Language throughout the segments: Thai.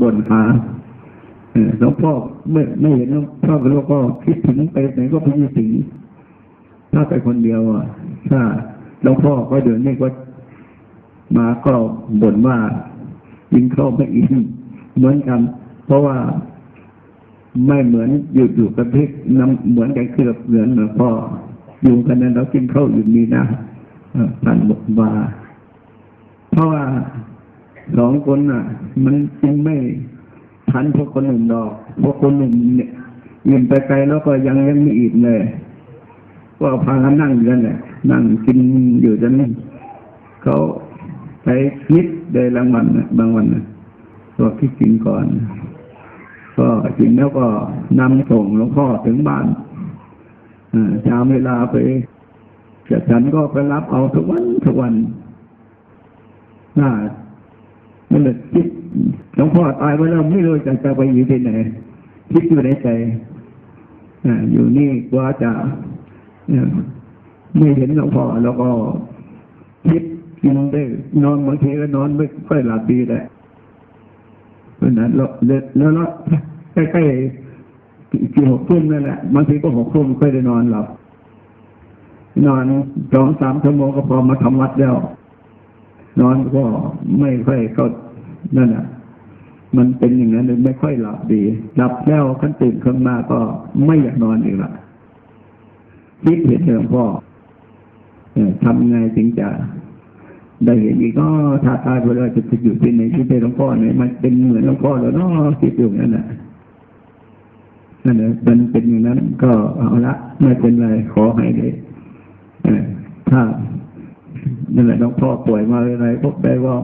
บ่นหาหลวงพ่อไม่ไม่เห็นหลวงพ่อก็แล้วก็คิดถึงไปไหนก็ไปถึงถ้าไปคนเดียวอะถ้าหลวงพ่อก็เดินนี่ก็มาก็บ่นว่ายิงเข้าไม่อินเหมือนกัน เพราะว่าไม่เหมือนอยู่อยู่กับที่น้ำเหมือนกันคือเหมือนหลวงพ่ออยู่กันนั้นเรากินข้าวอยู่นี่นะเอ่อท่านบอกว่าเพราะว่า สองคนน่ะ มันจึงไม่ทันพวกคนหนึ่งดอกพวกคนหนึ่งเนี่ยยืนไปไกลแล้วก็ยังยังไม่อิ่มเลย ก็พากันนั่งอยู่นั่นแหละนั่งกินอยู่จนเขาไปคิดได้รางวัลน่ะบางวันน่ะก็คิดกินก่อน ก็กินแล้วก็นำส่งหลวงพ่อถึงบ้านอ่าเช้าเวลาไปจะฉันก็ไปรับเอาทุกวันทุกวันน่า มันคิดหลวงพ่อตายไปแล้วไม่รู้จะจะไปอยู่ที่ไหนคิดอยู่ในใจอ่าอยู่นี่กว่าจะไม่เห็นหลวงพ่อแล้วก็คิดกินได้นอนบางทีก็นอนไม่ค่อยหลับดีแหละเพราะนั้นแล้วแล้วแล้วใกล้ๆกี่หกทุ่มนั่นแหละบางทีก็หกทุ่มค่อยได้นอนหลับนอนสองสามชั่วโมงก็พอมาทำวัดแล้ว นอนก็ไม่ค่อยก็นั่นอะ มันเป็นอย่างนั้นเลยไม่ค่อยหลับดีหลับแล้วขั้นตื่นขึ้นมาก็ไม่อยากนอนอีกละคิดเห็นหลวงพ่อทำไงถึงจะได้เห็นอีกก็ถ้าตายไปแล้วจะไปอยู่ที่ไหนที่เป็นหลวงพ่อเนี่ยมันเป็นเหมือนหลวงพ่อแล้วเนาะคิดอยู่อย่นั้นน่ะนั่นแหละมันเป็นอย่างนั้นก็เอาละไม่เป็นไรขอให้ได้ถ้า นั่นแหละหลวงพ่อป่วยมาอะไรพวกได้ว่า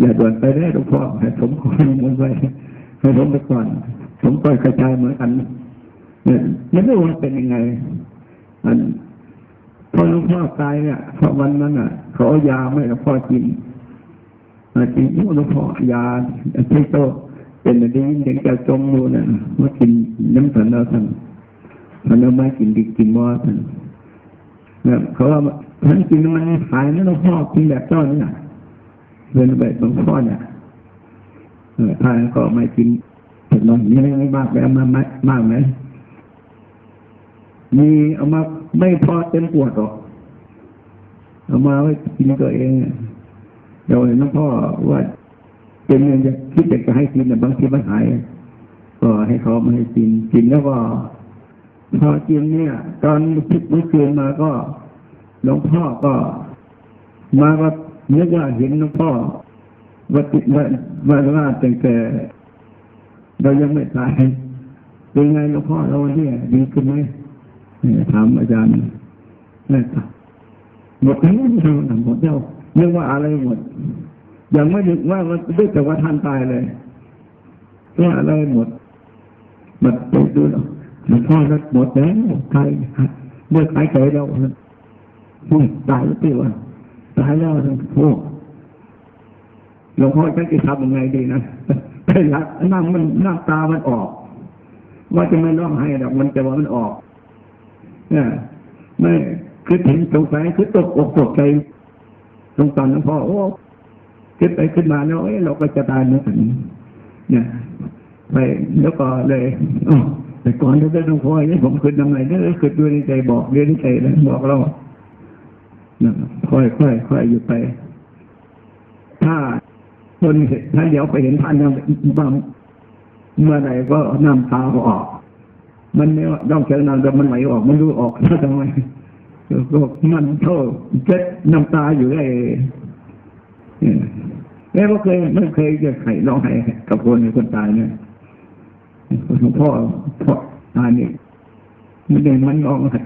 อย่าด่วนไปได้หลวงพ่อให้ผมขอมันไว้ให้ผมไปก่อน ผมก็กระจายเหมือนกันเนี่ยไม่รู้ว่าเป็นยังไง อันพอหลวงพ่อตายเนี่ยพอวันนั้นอะเขาเอายาไม่หลวงพ่อกินอ่าจริงหลวงพ่อยาที่โตเป็นอะไรเด็กจะจมอยู่น่ะว่ากินน้ำสันแล้วท่านท่านเอาไม่กินดีกินมอท่านเนี่ยเขาว่า ท่านกินมันหายนะหลวงพ่อกินแบบต้อนนี่น่ะเป็นแบบหลวงพ่อเนี่ยท่านก็ไม่กินแต่นอนนี่ไม่มากแล้วมามามากไหมมีเอามาไม่พอเต็มปวดหรอกเอามาไว้กินตัวเองเดี๋ยวหลวงพ่อว่าเป็นเงินจะคิดจะให้กินแต่บางทีมันหาย ก็ให้เขามาให้กินกินแล้วก็พอกินเนี่ย ตอนคิดเมื่อคืนมาก็ หลวงพ่อก็มาก็นึกว่าเห็นหลวงพ่อว่าติดว่าว่าว่าตั้งแต่เรายังไม่ตายเป็นไงหลวงพ่อเราเนี่ยดีขึ้นไหมถามอาจารย์นะครับหมดแล้วหมดแล้วเรียกว่าอะไรหมด ยังไม่นึกว่ามันด้วยแต่ว่าท่านตายเลยว่าอะไรหมดหมดไปดูหลวงพ่อหมดแล้วตายเมื่อตายใจแล้วตายแล้วตีว่าตายแล้วทั้งพวกหลวงพ่อจะจะทำยังไงดีนะไปรักนั่งมันนั่งตามันออก ว่าจะไม่ร้องไห้หรอกมันจะว่ามันออกเนี่ยไม่คือเห็นสงสัยคือตกอกตกใจสงสารหลวงพ่อโอ้ขึ้นไปขึ้นมาแล้วเอ้ยเราก็จะตายเหมือนกันเนี่ยไปแล้วก็เลยอ๋อแต่ก่อนที่จะหลวงพ่อเนี่ยผมขึ้นทำไงเนี่ยขึ้นด้วยในใจบอกด้วยในใจเลยบอกเรา ค่อยค่อยค่อยอยู่ไป ถ้าคนเห็นถ้าเดี๋ยวไปเห็นท่านบางเมื่อไหร่ก็น้ำตาออก มันไม่ต้องเชิงน้ำแต่มันไหลออก มันรู้ออกถ้าทำไมก็มันโทษเจ็ดน้ำตาอยู่ได้แม่ก็เคยไม่เคยจะไข่ร้องไห้กับคนคนตายเนี่ยหลวงพ่อพ่อตายนี่ไม่ได้มันร้องไห้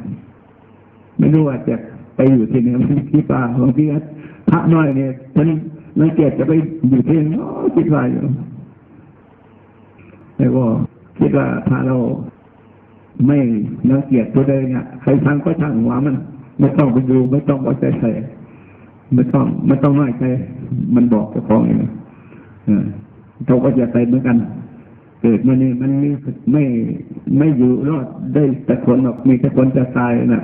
ไม่รู้ว่าจะ ไปอยู่ที่ไหนที่ป่าบางทีพระน้อยเนี่ยมันมันเกียดจะไปอยู่ที่ไหนคิดว่าอยู่แต่ก็คิดว่าถ้าเราไม่นังเกียดตัวใดเนี่ยใครทางก็ช่างหัวมัน ไม่ต้องไปดูไม่ต้องเอาใจใส่ไม่ต้องไม่ต้องน้อยใจมันบอกเจ้าของเองเราก็จะไปเหมือนกัน เกิดมานี่มันไม่ไม่ไม่อยู่รอดได้แต่คนหรอกมีแต่คนจะตายนะ่ะ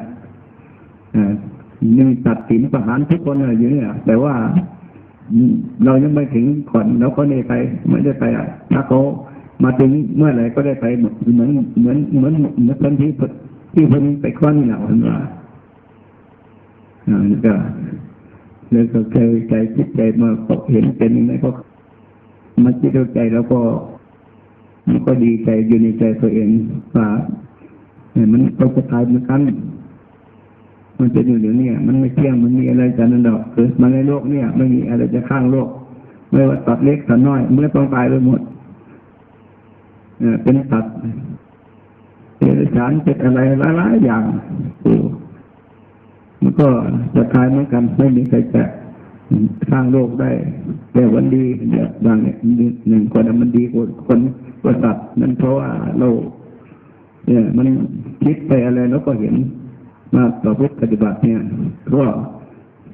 นี่ตัดสินประหารทุกคนอยู่เนี่ยแต่ว่าเรายังไม่ถึงก่อนเราก็ไม่ไปไม่ได้ไปอะถ้าเขามาถึงเมื่อไหร่ก็ได้ไปเหมือนเหมือนเหมือนเหมือนคนที่ที่คนไปคว้างเหนาคนว่าอ่าก็เลยก็เคยใจคิดใจมาเห็นเป็นยังไงก็มาคิดเข้าใจแล้วก็มันก็ดีใจอยู่ในใจตัวเองว่ามันก็จะตายเหมือนกัน มันเป็นอยู่เดี๋ยวนี้มันไม่เที่ยงมันมีอะไรจะนั่นดอกเกิดมาในโลกเนี่ย ไม่มีอะไรจะข้างโลก ไม่ว่าตัดเล็กตัดน้อย เมื่อต้องตายไปหมดเป็นตัดเป็นสารเป็นอะไรหลายๆอย่างโอ้มันก็จะตายเหมือนกัน ไม่มีใครจะสร้างโลกได้ แต่วันดีเนี่ยบางเนี่ยหนึ่งคนมันดีกว่าคนกว่าสัตว์นั่นเพราะว่าเราเนี่ยมันคิดไปอะไรแล้วก็เห็น มาต่อพุทปฏิบัติเนี่ยก็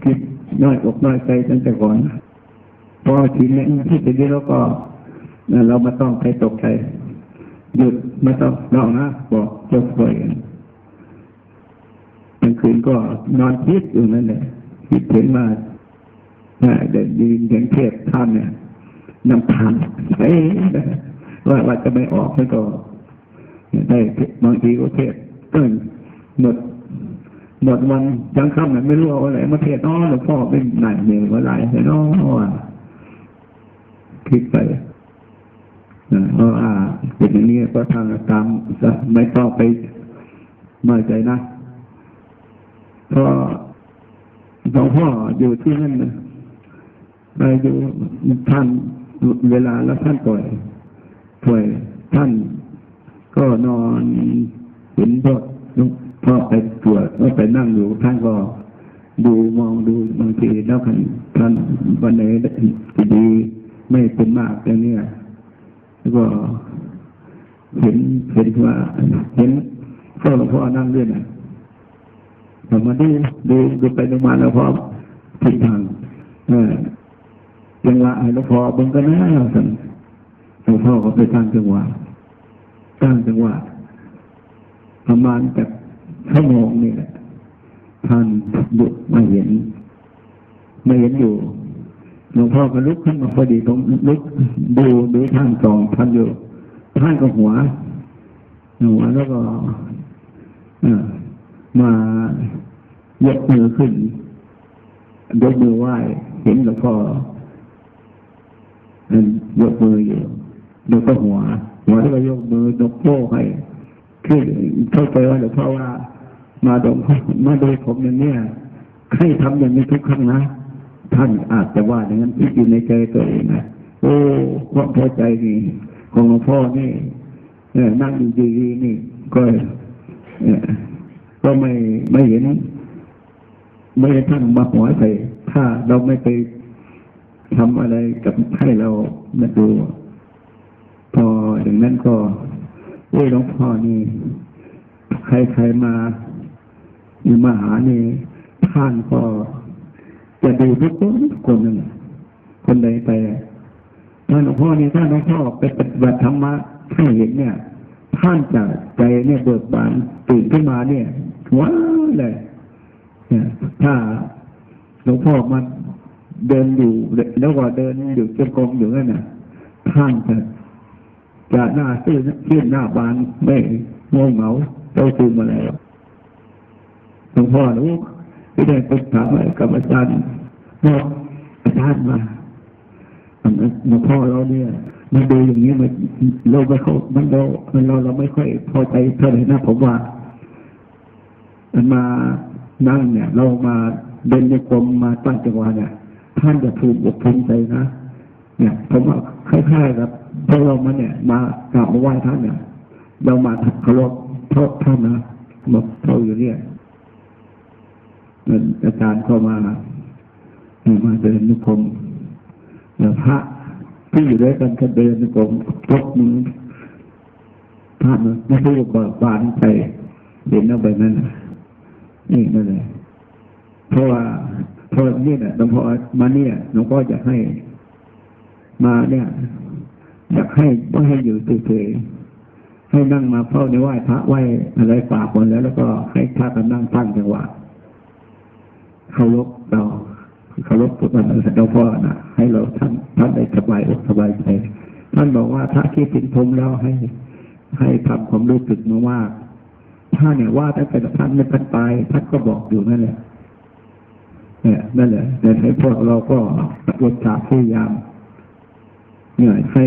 คิดน้อยอกน้อยใจตั้งแต่ก่อนพอทีนี้ที่ทีนี้เราก็เราไม่ต้องไปตกใจหยุดไม่ต้องลองนะบอกจบเลยกลางคืนก็นอนคิดอยู่นั่นแหละคิดถึงมาเดินยืนเห็นเทพท่านเนี่ยนำทางเอ้ว่าว่าจะไม่ออกไม่ก็ได้บางทีก็เทศก็หมด หมดวันยังค่ำไม่รู้เอาอะไรมาเทศน้อหลวงพ่อเป็นไหนเหนื่อยว่าไรเนาะคิดไปเพราะว่าเป็นอย่างนี้ก็ทางตามไม่ต้องไปไม่ใจนะเพราะหลวงพ่ออยู่ที่นั่นนะไปอยู่ท่านเวลาแล้วท่านป่วยป่วยท่านก็นอนเห็นพ่อ พ่อไปตรวจก็ไปนั่งอยู่ท่านก็ดูมองดูบางทีแล้วท่านท่านวันไหนดีไม่เป็นมากอย่างนี้แล้วก็เห็นเห็นว่าเห็นพ่อหลวงพ่อนั่งเรื่อยนะแต่มาดูดูดูไปดูมาแล้วพอผิดทางเออจังหวะหลวงพ่อบังก็น่านหลวงพ่อก็ไปสร้างจังหวะสร้างจังหวะประมาณจาก ชั่วโมงนี่แหละท่านดุมาเห็นมาเห็นอยู่หลวงพ่อก็ลุกขึ้นมาพอดีตรงลุกดูดูท่านสองท่านอยู่ท่านก็หัวหัวแล้วก็มายกมือขึ้นยกมือไหว้เห็นหลวงพ่อยกมืออยู่ดูก็หัวหัวแล้วก็ยกมือยกโป้ให้คือเข้าใจว่าหลวงพ่อว่า มาดมมาดูผมอย่างนี้ให้ทำอย่างนี้ทุกครั้งนะท่านอาจจะว่าอย่างนั้นคิดอยู่ในใจตัวเองนะโอ้ความพอใจนี่ของหลวงพ่อนี่นั่งอยู่ดีๆนี่ ก็ก็ไม่ไม่เห็นไม่ได้ท่านมาหัวใส่ถ้าเราไม่ไปทำอะไรกับให้เรามาดู พออย่างนั้นก็โอ้หลวงพ่อนี่ ใครๆมา มีมหาเนี่ท่านก็จะดูทุกคนคนหนึ่งคนใดไปถ้านหลวงพ่อนี่ถ้านหลวงพ่อไปปฏิบัติธรรมะให้เห็นเนี่ย ท่านจะใจเนี่ยเบิกบานตื่นขึ้นมาเนี่ยว้าเลยเนี่ยถ้าหลวงพ่อมันเดินอยู่แล้วก็เดินอยู่เจ้ากองอยู่นั่นน่ะท่านจะจะหน้าซื่อซื่อหน้าบานไม่งงเหงาเจ้าคืนมาแล้ว หลวงพ่อรู้ที่ได้ไปถามกับอาจารย์บอกอาจารย์มาหลวงพ่อเราเนี่ยมันดูอย่างนี้มันเราไม่เข้ามันเราเราเราไม่ค่อยพอใจเท่าไหร่นะผมว่ามันมานั่งเนี่ย เรามาเดินในกรมมาตั้งจังหวะเนี่ยท่านจะถูกอกภูมิใจนะเนี่ยผมว่าคล้ายๆกับพวกเรามาเนี่ย มากราบมาไหว้ท่านเนี่ย เรามาเคารพเพราะท่านนะบอกเขาอยู่เนี่ย อาจารย์เข้ามามาเดินนุพมพระที่อยู่ด้วยกันก็เดินนุพมพกมือพระไม่ใช่บอกบานไปเห็นเอาไปนั่นนี่นั่นเลยเพราะว่าพอเนี่ยหลวงพ่อมาเนี่ยหลวงพ่อจะให้ มาเนี่ย อยากให้ไม่ให้อยู่เฉยๆให้นั่งมาเฝ้าในไหว้พระไหว้อะไรฝากคนแล้ว แล้วก็ให้พระกันนั่งตั้งจังหวะ เคารพเราเคารพตัวนั้นหลวงพ่อนะให้เราท่านท่านได้สบายอกสบายใจท่านบอกว่าถ้าคิดถึงผมแล้วให้ ให้ทำความรู้สึกมาว่าถ้าเนี่ยว่าตั้งแต่ท่านไม่ท่านตายท่านก็บอกอยู่นั่นแหละเนี่ยนั่นแหละแต่ให้พวกเราก็รดจาพยายามเนี่ยให้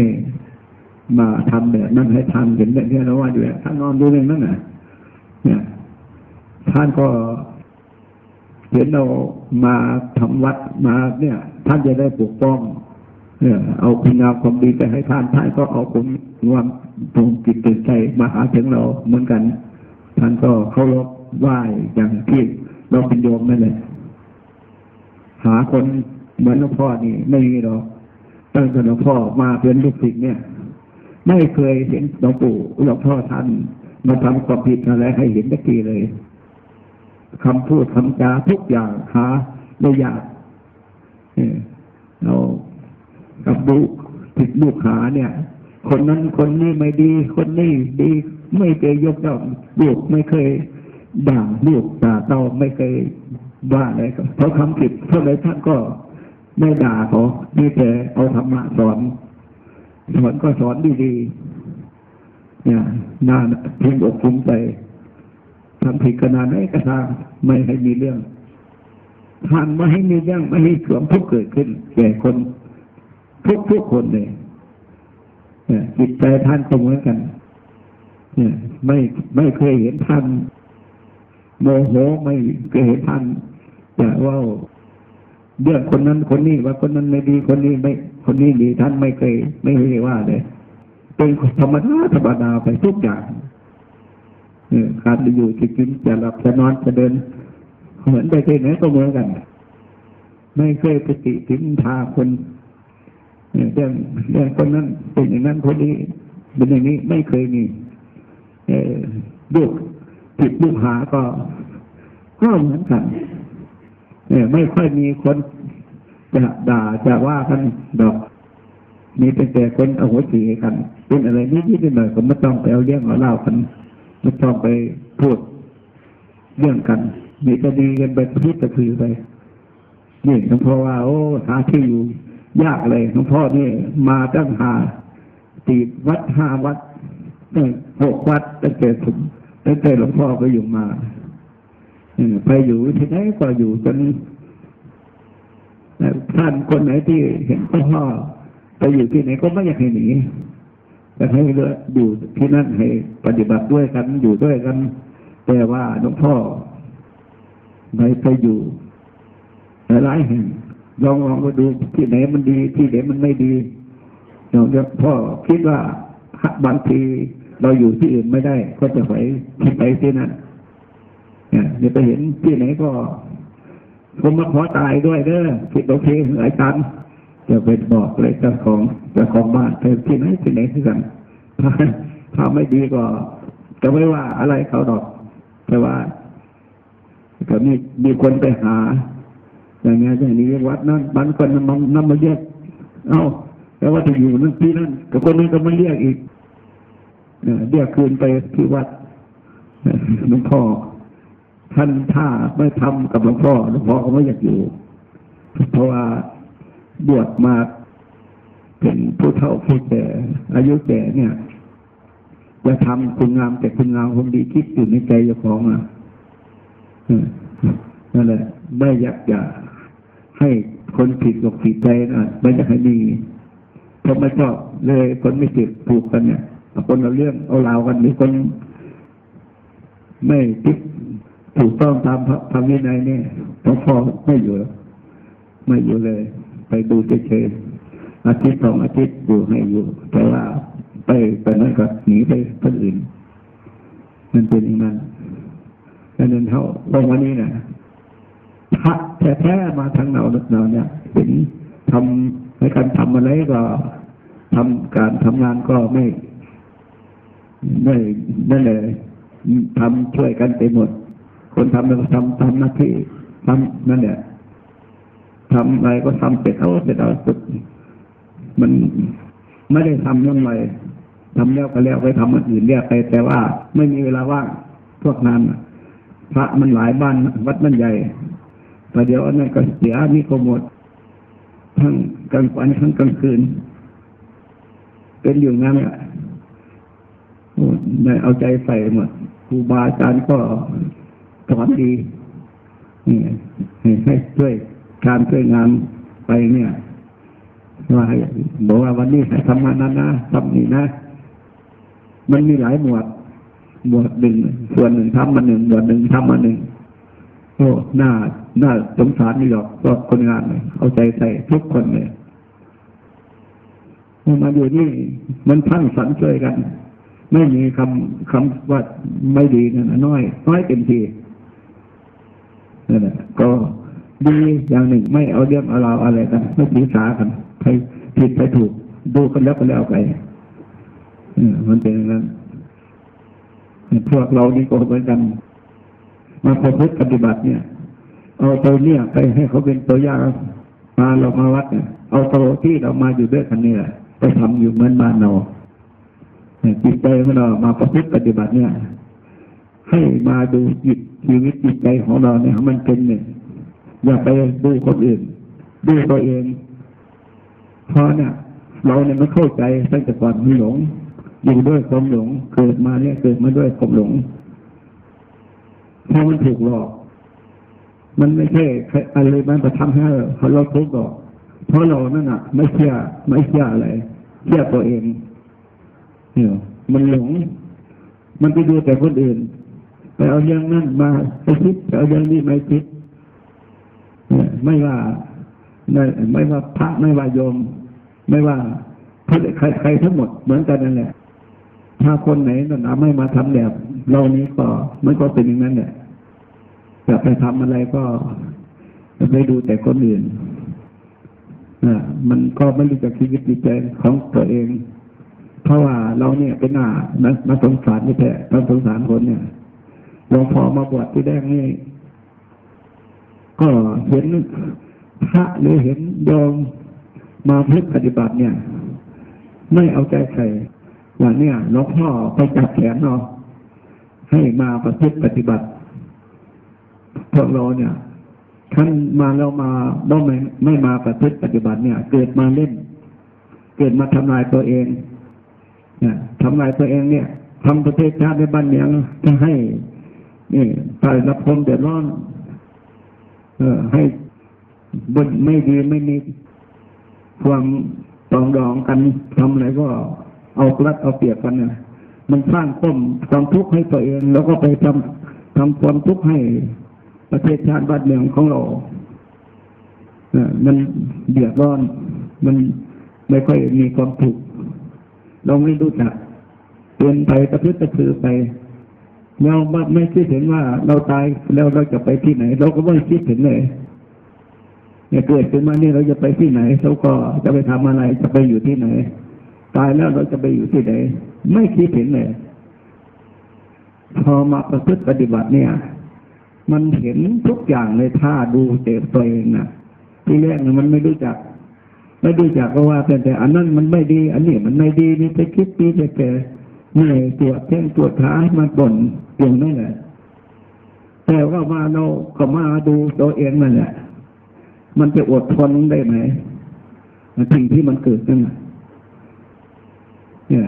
มาทำแบบนั้นให้ทำเห็นแบบนี้แล้วว่าอยู่ท่านนอนดูเรื่องนั้นน่ะ เนี่ย ท่านก็ เห็นเรามาทำวัดมาเนี่ย ท่านจะได้ปกป้องเนี่ยเอาคุณงามความดีไปให้ท่านท่านก็เอาผมความตรงจิตตื่นใจมาหาถึงเราเหมือนกัน ท่านก็เคารพไหว้อย่างที่เราเป็นโยมนั่นแหละหาคนเหมือนหลวงพ่อนี่ไม่มีหรอกตั้งแต่หลวงพ่อมาเป็นลูกศิษย์เนี่ย ไม่เคยเห็นหลวงปู่หลวงพ่อท่านมาทำความผิดอะไรให้เห็นสักทีเลย คำพูดคำจาทุกอย่างหาไม่ยากเรากับลูกติดลูกหาเนี่ย คนนั้นคนนี้ไม่ดี คนนี้ดี ไม่เคยยกย่องลูกไม่เคยด่าลูกด่าเต้าไม่เคยว่าอะไรเขาทำผิดเท่าไรท่านก็ไม่ด่าเขามีแต่เอาธรรมะสอนสอนก็สอนดีๆเนี่ยน่าเพ่งอกภูมิใจ ทำผิดขนาดไหนก็ตามไม่ให้มีเรื่องท่านไม่ให้มีเรื่องไม่ให้ความทุกข์เกิดขึ้นแก่คนทุกทุกคนเลยจิตใจท่านก็เหมือนกันไม่ไม่เคยเห็นท่านโมโหไม่เคยเห็นท่านแต่ว่าเรื่องคนนั้นคนนี้ว่าคนนั้นไม่ดีคนนี้ไม่ คนนี้ดีท่านไม่เคย ไม่เคยว่าเลยเป็นธรรมดาธรรมดาไปทุกอย่าง การจะอยู่จะกินจะหลับจะนอนจะเดิน เหมือนไปที่ไหนก็เหมือนกัน ไม่เคยปฏิทินทาคนเรื่องเรื่องคนนั้นเป็นอย่างนั้นคนนี้เป็นอย่างนี้ไม่เคยมีลูกผิดลูกหาก็ก็เหมือนกันเนี่ยไม่ค่อยมีคนจะด่าจะว่ากันดอกมีแต่แต่คนเอาหัวสีกัน เป็นอะไรนิดๆหน่อยก็ไม่ต้องไปเอาเรื่องเอาเล่ากัน ไม่ต้องไปพูดเรื่องกันมีจะดีกันไปพิจารณาไปนี่หลวงพ่อว่า โอ้หาที่อยู่ ยากเลยหลวงพ่อนี่มาตั้งหาตีวัดห้าวัดตั้งหกวัดตั้งแต่ผมตั้งแต่หลวงพ่อไปอยู่มาไปอยู่ที่ไหนก็อยู่จนท่านคนไหนที่เห็นพ่อไปอยู่ที่ไหนก็ไม่อยากให้หนี แต่ให้เลืออยู่ที่นั่นให้ปฏิบัติด้วยกันอยู่ด้วยกัน แต่ว่าหลวงพ่อไปไปอยู่หลายแห่งลองลองมาดูที่ไหนมันดี ที่ไหนมันไม่ดีหลวงพ่อคิดว่าบางทีเราอยู่ที่อื่นไม่ได้ ก็จะไปที่ไปที่นั่นเนี่ยไปเห็นที่ไหนก็ผมมาขอตายด้วยเด้อคิดโอเคหลายการ จะไปบอกเลยเจ้าของเจ้าของบ้านไปที่ไหนที่ไหนที่กันถ้าถ้าไม่ดีก็จะไม่ว่าอะไรเขาดอก แต่ว่าก็มีมีคนไปหา อย่างเงี้ยอย่างนี้วัดนั้นบ้านคนนั้นนำมาเรียกเอ้าแต่ว่าจะอยู่นั่นที่นั่นกับคนนั้นก็มาเรียกอีกเรียกคืนไปที่วัดหลวงพ่อท่านถ้าไม่ทำกับหลวงพ่อหลวงพ่อก็ไม่อยากอยู่ เพราะว่า บวชมาเป็นผู้เฒ่าผู้แก่ อายุแก่เนี่ย จะทำคุณงามแต่คุณงามความดีคิดอยู่ในใจเจ้าของอะนั่นแหละไม่อยากจะให้คนผิดกับผิดใจนะไม่อยากให้มีเพราะไม่ชอบเลยคนไม่ติดผูกกันเนี่ยคนเอาเรื่องเอาราวกันมีคนไม่คิดถูกต้องตามพระธรรมวินัยเนี่ยหลวงพ่อไม่อยู่ ไม่อยู่เลย ไปดูเฉยๆอาทิตย์สองอาทิตย์อยู่ให้อยู่ แต่ว่าไปไปนั้นก็หนีไปคนอื่น มันเป็นอย่างนั้นดังนั้นเขาลงวันนี้นะพระแท้ๆมาทางเราเราเนี่ยเห็นทำในการทำอะไรก็ทำการทำงานก็ไม่ไม่นั่นเลยทำช่วยกันไปหมด คนทำเราทำทำหน้าที่ทำนั่นแหละ ทำอะไรก็ทำเสร็จเอาเสร็จเอาสุดมันไม่ได้ทำเรื่องอะไรทำแล้วก็แล้วไปทำอันอื่นเรียกไป แต่ว่าไม่มีเวลาว่างพวกนั้นพระมันหลายบ้านวัดมันใหญ่แต่เดี๋ยวอันนั้นก็เสียมีก็หมดทั้งกลางวันทั้งกลางคืน เป็นอยู่งั้นอะได้เอาใจใส่หมดครูบาอาจารย์ก็สอนดีนี่ให้ช่วย การช่วยงานไปเนี่ยว่าบอกว่าวันนี้ให้ทำงานนั้นนะทำนี่นะ มันมีหลายหมวด หมวดหนึ่งส่วนหนึ่งทำมาหนึ่งหมวดหนึ่งทำมาหนึ่งโอ้หน้าหน้าสงสารนี่หรอกก็คนงานเลยเอาใจใส่ทุกคนเลยมาอยู่นี่มันทั้งสรรช่วยกัน ไม่มีคำคำว่าไม่ดีนั่นน้อย น้อยเต็มทีนั่นแหละก็ ดีอย่างหนึ่งไม่เอาเรื่องเอาราวอะไรกันไม่ถือสากันใครผิดใครถูก ดูกันแล้วก็แล้วไปมันเป็นอย่างนั้นพวกเรานี่ก็เหมือนกัน มาพบปฏิบัติเนี่ย เอาตัวเนี่ยไปให้เขาเป็นตัวอย่างมาเรามาวัดเนี่ยเอาตัวที่เรามาอยู่ด้วยกันเนี่ยไปทำอยู่เหมือนบ้านเราจิตใจของเรามาประพฤติปฏิบัติเนี่ย ให้มาดูจิตชีวิตจิตใจของเราเนี่ยมันเป็นหนึ่ง อย่าไปดูคนอื่น ดูตัวเองเพราะเนี่ยเราเนี่ยไม่เข้าใจตั้งแต่ก่อนมีหลงอยู่ด้วยความหลงเกิดมาเนี่ยเกิดมาด้วยความหลงเพราะมันถูกหลอก มันไม่ใช่อะไรมันจะทำให้เขาเราทุกข์หรอกเพราะเรานั่นอะ ไม่เชื่อไม่เชื่ออะไรเชื่อตัวเองเนี่ยมันหลง มันไปดูแต่คนอื่นไปเอาเรื่องนั้นมาไปคิดไปเอาเรื่องนี้ไม่คิด ไม่ว่าไม่ว่าพระไม่ว่าโยม ไม่ว่าใครใครทั้งหมดเหมือนกันนั่นแหละ ถ้าคนไหนนั่นไม่มาทำแบบเรานี้ก็มันก็เป็นอย่างนั้นแหละจะไปทำอะไรก็ไปดูแต่คนอื่นนะมันก็ไม่รู้จักชีวิตจิตใจของตัวเอง เพราะว่าเราเนี่ยเป็นหน้านักสงสารนี่แท้นักสงสารคนเนี่ยหลวงพ่อมาบวชที่แรกนี่ ก็เห็นพระหรือเห็นโยมมาพึ่ปฏิบัติเนี่ย ไม่เอาใจใส่ว่าเนี่ยหลวงพ่อไปจับแขนเราให้มาประพฤติปฏิบัติพวกเราเนี่ยท่านมาเรามาเราไม่ไม่มาประพฤติปฏิบัติเนี่ย เกิดมาเล่น เกิดมาทำลายตัวเองเนี่ยทำลายตัวเองเนี่ยทำประเทศชาติในบ้านเมืองจะให้นี่ตายรับพมเดือดร้อน เออ ให้บนไม่ดีไม่มีความตองดองกันทำอะไรก็เอากลัดเอาเปรียบกันเนี่ยมันสร้างก้มความทุกข์ให้ตัวเอง แล้วก็ไปทำทำความทุกข์ให้ประเทศชาติบ้านเมืองของเราเนี่ยมันเดือดร้อน มันไม่ค่อยมีความถูกเราไม่รู้จักเปลี่ยนไปกระพฤติกระถือไป เราไม่คิดเห็นว่าเราตายแล้วเราจะไปที่ไหน เราก็ไม่คิดเห็นเลยเนี่ยเกิดขึ้นมาเนี่ยเราจะไปที่ไหนเราก็จะไปทำอะไรจะไปอยู่ที่ไหน ตายแล้วเราจะไปอยู่ที่ไหน ไม่คิดเห็นเลยพอมาประพฤติปฏิบัติเนี่ย มันเห็นทุกอย่างเลยท่าดูเจ็บตัวเองนะที่แรกเนี่ยมันไม่รู้จัก ไม่รู้จักก็ว่าแต่แต่อันนั้นมันไม่ดี อันนี้มันไม่ดีนี่ไปคิดดีแต่แกเหนื่อยปวดแข้งปวดขามันบ่น อย่างนั้นแหละแต่ว่ามาเราก็มาดูตัวเองนั่นแหละมันจะอดทนได้ไหมสิ่งที่มันเกิดขึ้นเนี่ย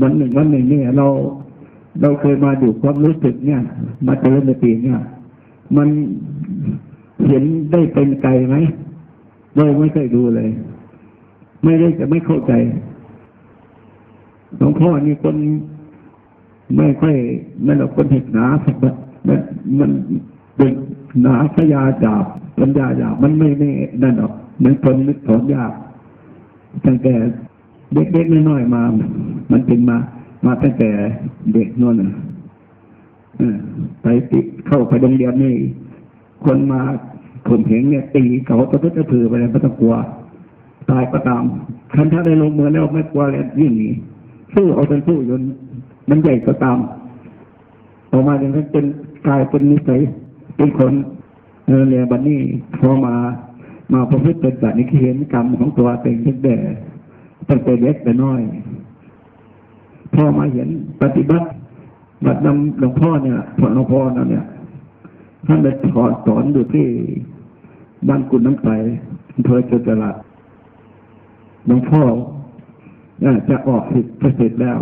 วันหนึ่งวันหนึ่งเนี่ย เราเราเคยมาดูความรู้สึกเนี่ย มาเจอในปีเนี่ย มันเห็นได้เป็นไกลไหมเราไม่เคยดูเลย ไม่ได้จะไม่เข้าใจหลวงพ่อนี่คน ไม่ค่อยไม่หรอกคนเห็นหนาสักแบบมันมันเป็นหนาพยาจาบปัญญาจาบมันไม่ไม่นั่นหรอกมันคนนึกถอนยากตั้งแต่เด็กๆน้อยๆมา มันเป็นมา มาตั้งแต่เด็กนนไปติดเข้าไปโรงเรียนนี่ คนมาข่มเหงเนี่ย ตีเขาตะพึ่ตะพือไปเลยไม่ต้องกลัว ตายก็ตามคันถ้าได้ลงมือแล้วไม่กลัวเลยยิ่งหนีสู้เอาเป็นสู้จน มันใหญ่ก็ตาม ออกมาจนเป็นกลายเป็นนิสัยเป็นคนเรียบันนี้พอมา มาพระพุทธเป็นแบบนี้เห็นกรรมของตัวเองตั้งแต่ตั้งแต่เล็กแต่น้อยพอมาเห็นปฏิบัติบัดนำหลวงพ่อเนี่ยพอหลวงพ่อนั่นเนี่ยท่านได้ถอดสอนอยู่ที่บ้านกุดน้ำใสอำเภอจุฬาหลวงพ่อจะออกสิทธิ์เสร็จแล้ว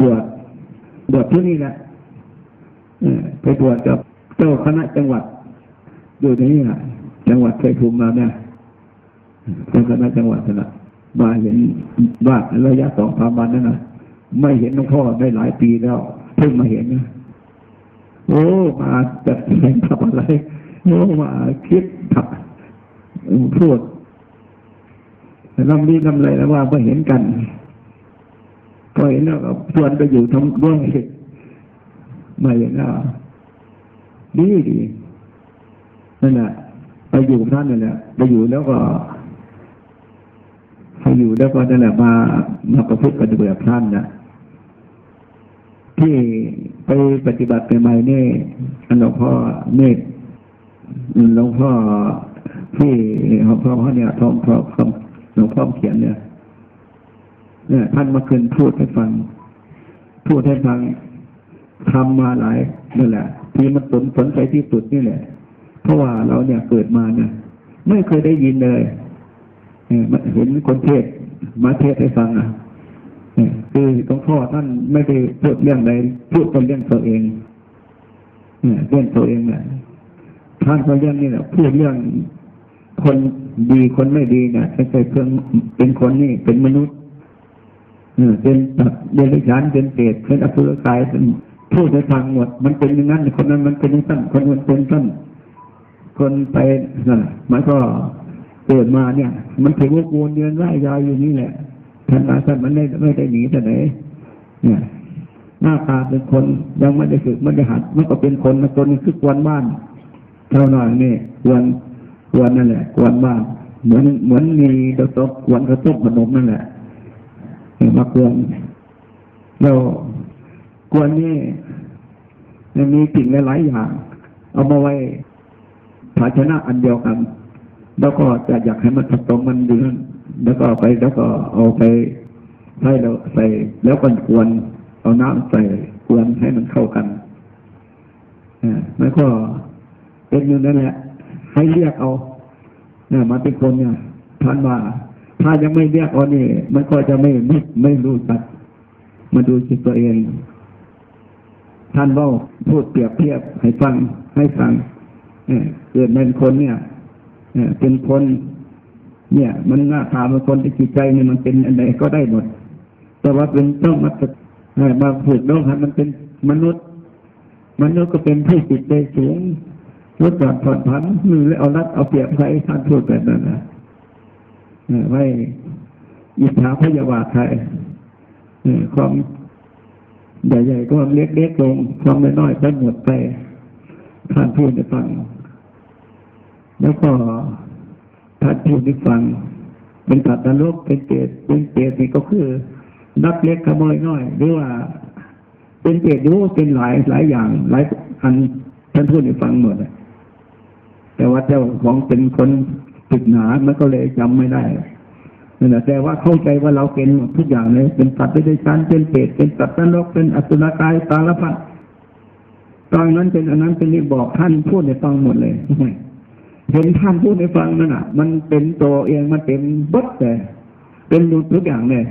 บวชบวชที่นี่แหละไปบวชกับเจ้าคณะจังหวัด อยู่ที่นี่นะจังหวัดชัยภูมิเราเนี่ยเจ้าคณะจังหวัดนะมาเห็นบ้านระยะสองสามวันนั่นนะไม่เห็นหลวงพ่อได้หลายปีแล้วเพิ่งมาเห็นนะโอ้มาจัดแสดงทำอะไรโอ้มาคิดถักพูดลำดีลำไรแล้วว่าก็เห็นกัน ก็เห็นแล้วก็ชวนไปอยู่ทำด้วยมาอย่างนั้นดีดีนั่นแหละไปอยู่ท่านนั่นแหละไปอยู่แล้วก็ไปอยู่แล้วก็นั่นแหละมามาประพฤติปฏิบัติท่านนะที่ไปปฏิบัติใหม่ๆนี่อันหลวงพ่อเนตหลวงพ่อที่หลวงพ่อเขาเนี่ยทองพ่อคำหลวงพ่อเขียนเนี่ย เนี่ยท่านมาคืนพูดให้ฟัง พูดให้ฟังทำมาหลายนั่นแหละ ที่มันสนสนใจที่สุดนี่แหละ เพราะว่าเราเนี่ยเกิดมาเนี่ยไม่เคยได้ยินเลยเห็นคนเทศมาเทศให้ฟังอะคือหลวงพ่อท่านไม่ได้พูดเรื่องใดพูดเป็นเรื่องตัวเองเนี่ยเรื่องตัวเองเนี่ยท่านก็เรื่องนี้แหละพูดเรื่องคนดีคนไม่ดีเนี่ยไม่ใช่เพื่อเป็นคนนี่เป็นมนุษย์ เป็นแบบเดรัจฉานเป็นเปรตเป็นอสุรกายเป็นพูดในทางหมด มันเป็นอย่างนั้น คนนั้นมันเป็นอย่างนั้นคนนั้นเป็นสั้นคนไปนั่นมันก็เกิดมาเนี่ย มันถือว่ากูเดือนไล่ยาวอยู่นี่แหละท่านอาจารย์มันไม่ไม่ได้หนีแต่ไหนเนี่ยหน้าตาเป็นคนยังไม่ได้ฝึกไม่ได้หัด มันก็เป็นคนนะคนนี้คือกวนบ้านเท่านั้นนี่กวนกวนนั่นแหละกวนบ้านเหมือนเหมือนมีกระตบกวนกระตบขนมนั่นแหละ มากวนเรากวนนี่มันมีสิ่งหลายอย่าง เอามาไว้ภาชนะอันเดียวกัน แล้วก็จะอยากให้มันผสมมันดีแล้วก็ไปแล้วก็เอาไปใส่แล้วใส่ แล้วก็กวนเอาน้ำใส่กวนให้มันเข้ากันอ่าแล้วก็เป็นอยู่นั่นแหละ ให้เรียกเอาเนี่ยมาเป็นคนเนี่ยท่านว่า ถ้ายังไม่เรียกเอานี่ มันก็จะไม่ไม่ไม่รู้จักมาดูจิตตัวเอง ท่านว่าพูดเปรียบเทียบให้ฟังให้ฟังเกิดเป็นคนเนี่ยเป็นคน เนี่ย มันหน้าตาเป็นคนที่จิตใจเนี่ยมันเป็นอะไรก็ได้หมด แต่ว่าเป็นต้องมามาผูกน้องครับมันเป็นมนุษย์ มนุษย์ก็เป็นผู้จิตใจสูงลดหย่อนผ่อนผันมือแล้วเอารัดเอาเปรียบใครท่านพูดแบบนั้นนะ ไม่อิจฉาพยาบาทใครความใหญ่ๆก็เล็กๆลงความน้อยๆก็หมดไปท่านพูดให้ฟัง แล้วก็ท่านพูดให้ฟัง เป็นสัตัดนรกเป็นเจตเป็นเจตนี่ก็คือนักเล็กขโมยน้อย หรือว่า เป็นเจตรู้เป็นหลายหลายอย่าง หลายอันท่านพูดให้ฟังหมดแต่ว่าเจ้าของเป็นคน ตึกหนามันก็เลยจำไม่ได้นั่นแหละแต่ว่าเข้าใจว่าเราเป็นทุกอย่างเลยเป็นสัตว์เป็นชั้นเป็นเปรตเป็นสัตว์นรกเป็นอสุรกายสารพัดตอนนั้นเป็นอันนั้นเป็นนี่บอกท่านพูดให้ฟังหมดเลยเห็นท่านพูดให้ฟังนั่นอะ มันเป็นตัวเองมันเป็นบดแต่เป็นดูทุกอย่างเลย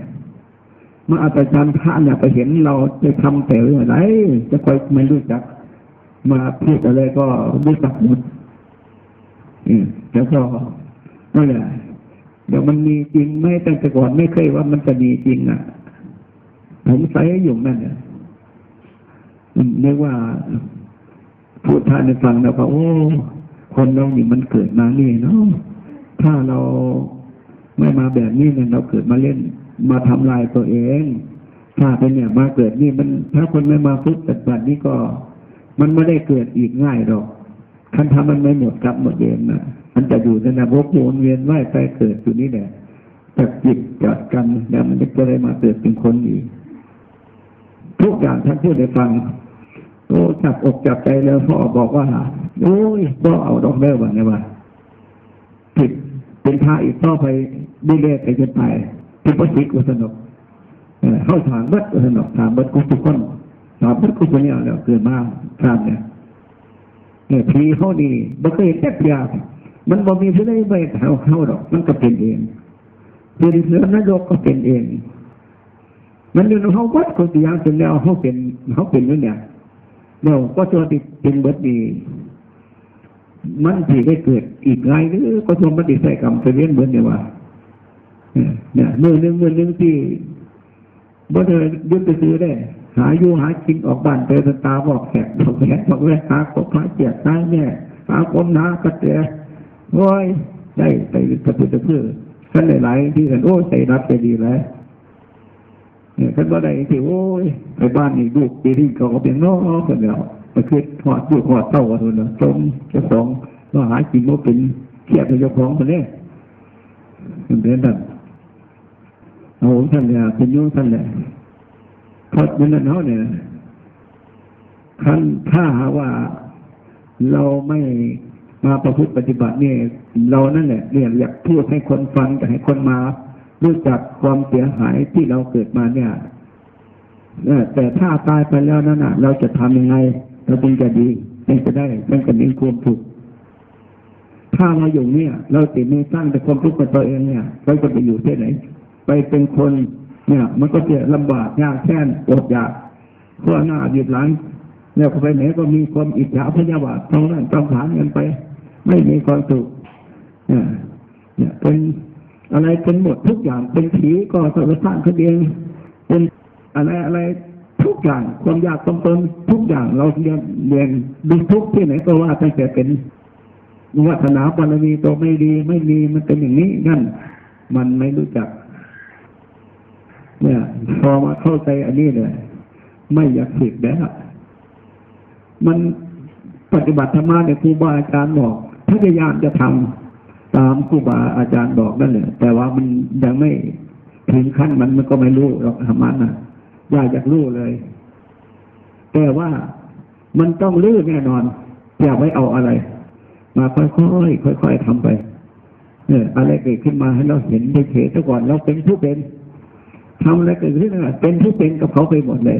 มาอาจารย์พระเนี่ยไปเห็นเราจะทำแต่อะไรจะคอยไม่รู้จัก มาพูดอะไรก็รู้จักหมดอืมแล้วก็ นั่นแหละเดี๋ยวมันมีจริงไม่ตั้งแต่ก่อนไม่เคยว่ามันจะมีจริงอะ ผมใส่อยู่นั่นเนี่ยเรียกว่าพูดท่านในฟังแล้วก็โอ้ คนเรานี่มันเกิดมานี่เนาะถ้าเราไม่มาแบบนี้เนี่ยเราเกิดมาเล่นมาทำลายตัวเอง ถ้าเป็นเนี่ยมาเกิดนี่มัน ถ้าคนไม่มาพุทธปฏิบัตินี่ก็ มันไม่ได้เกิดอีกง่ายหรอกคันทำมันไม่หมดกับหมดเองนะ มันจะอยู่ในระบบวนเวียนว่ายไปเกิดอยู่นี่แหละจากจิตจากกันแล้วมันจะได้มาเกิดเป็นคนอีกทุกอย่างท่านพูดให้ฟังโอ้จับอกจับใจแล้วพ่อบอกว่าโอ้ยพ่อเอาดอกเบี้ยวันนี้ว่าผิดเป็นพระอีกต่อไปได้เรกไปจนตายที่พระศิกุสนุกเข้าถามบัดกุสนุกถามบัดกุสุคนถามบัดกุศลเนี่ยแล้วเกิดมาถามเนี่ยเนี่ยพีเขานี่บ่เคยเจ็บยา มันบ่มีผู้ใดไปเขาเขาดอก มันก็เป็นเองเป็นเสือนรกก็เป็นเอง มันอยู่ในเขาวัดคนที่ยังเป็นแล้วเขาเป็นเขาเป็นอยู่เนี่ยเดี๋ยวก็ตัวติดเป็นเบิดดีมันที่ได้เกิดอีกไงหรือก็ชมมันติใส่กรรมไปเลี้ยงเบิดเนี่ยว่าเนี่ยมือหนึ่งมือหนึ่งที่บ่เธอยึดไปซื้อได้ หาอยู่หากินออกบ้านเจอตาบอกแขกบอกแขกบอกแม่หากบหาเจียดหาแม่หาคมหากระเตะ โอ้ยได้ไปกระตุ้นกระเพื่อท่านหลายๆที่กันโอ้ใส่รับไปดีแล้วเนี่ยท่านว่าได้ที่โอ้ยไปบ้านนี่ลูกปีที่เขาก็เป็นน้องกันแล้วไปคิดหอดลูกหอดเต้ากันเลยจมจะสองก็หากินว่าเป็นเทียบกับเจ้าของคนนี้มันเป็นแบบเอาท่านเนี่ยเป็นยุ่งท่านเนี่ยเพราะฉะนั้นเขาเนี่ยคันถ้าหาว่าเราไม่ มาประพฤติปฏิบัติเนี่ยเรานั่นแหละเนี่ยอยากพูดให้คนฟังแต่ให้คนมา รู้จักความเสียหายที่เราเกิดมาเนี่ยแต่ถ้าตายไปแล้วนั่นน่ะ เราจะทำยังไง เราจึงจะดีจึงจะได้จึงจะมีความถูกถ้ามาอยู่เนี่ย เราติดมีสร้างแต่ความทุกข์กับตัวเองเนี่ยเราจะไปอยู่ที่ไหน ไปเป็นคนเนี่ย มันก็จะลำบากยากแค้นอดอยากเพราะหน้าดีบหลัง เนี่ยไปไหนก็มีความอิจฉาพยาบาทท้องนั้นต้องผานกันไป ไม่มีความสุขเนี่ยเป็นอะไรเป็นหมดทุกอย่างเป็นผีก็สรสร้างขึ้นเองเป็นอะไรอะไรทุกอย่างความยากความเติมทุกอย่างเราเรียนเรียนดูทุกที่ไหนก็ว่าตั้งแต่เป็นวัฒนาบารมีตัวไม่ดี ไม่มีมันเป็นอย่างนี้นั่นมันไม่รู้จัก เนี่ย พอมาเข้าใจอันนี้เลยไม่อยากผิดแล้ว มันปฏิบัติธรรมะเนี่ยครูบาอาจารย์บอกพยายามจะทำตามครูบาอาจารย์บอกนั่นแหละ แต่ว่ามันยังไม่ถึงขั้นมันมันก็ไม่รู้หรอกธรรมะน่ะอยากอยากรู้เลย แต่ว่ามันต้องรู้แน่นอนอย่าไว้เอาอะไร มาค่อยๆค่อยๆทำไปเนี่ยอะไรเกิดขึ้นมาให้เราเห็นเฉยๆซะก่อนเราเป็นผู้เป็นทำอะไรเกิดขึ้นเป็นผู้เป็นกับเขาไปหมดเลย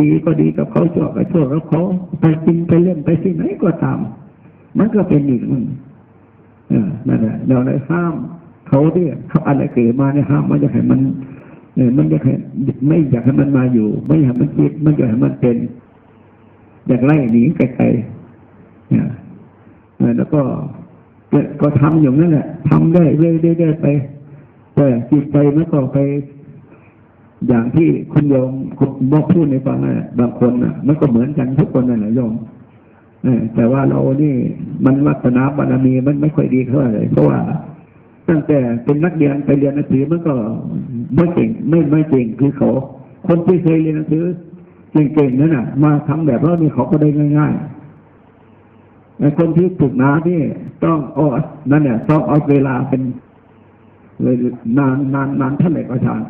ดีก็ดีกับเขาชั่วก็ชั่วกับเขาไปกินไปเล่นไปที่ไหนก็ตาม มันก็เป็นอีกนนั่นแหละเราเลยห้ามเขาเนี่ยเขาอะไรเกิดมาเนี่ยห้ามมันจะให้มันเนี่ยมันจะให้ไม่อยากให้มันมาอยู่ ไม่อยากมันคิดไม่อยากให้มันเป็น อยากไล่หนีไกลๆเนี่ยแล้วก็ก็ทำอย่างนั้นแหละทำได้เรื่อยๆไปแต่จิตใจมันก็ไป อย่างที่คุณโยมคุณบอกพูดในฟังนะบางคนนะมันก็เหมือนกันทุกคนนั่นแหละโยมแต่ว่าเรานี่มันวัฒนาบารมีมันไม่ค่อยดีเท่าไหร่เพราะว่า ตั้งแต่เป็นนักเรียนไปเรียนหนังสือมันก็ไม่เก่งไม่ไม่เก่งคือเขา คนที่เคยเรียนหนังสือเก่งๆนั่นน่ะ มาทำแบบเรานี่เขาก็ได้ง่ายๆแต่คนที่ฝึกน้านี่ต้องอ๋อนั่นเนี่ยต้องเอาเวลาเป็นเลยนานนานนานเท่าไหร่ก็ช่าง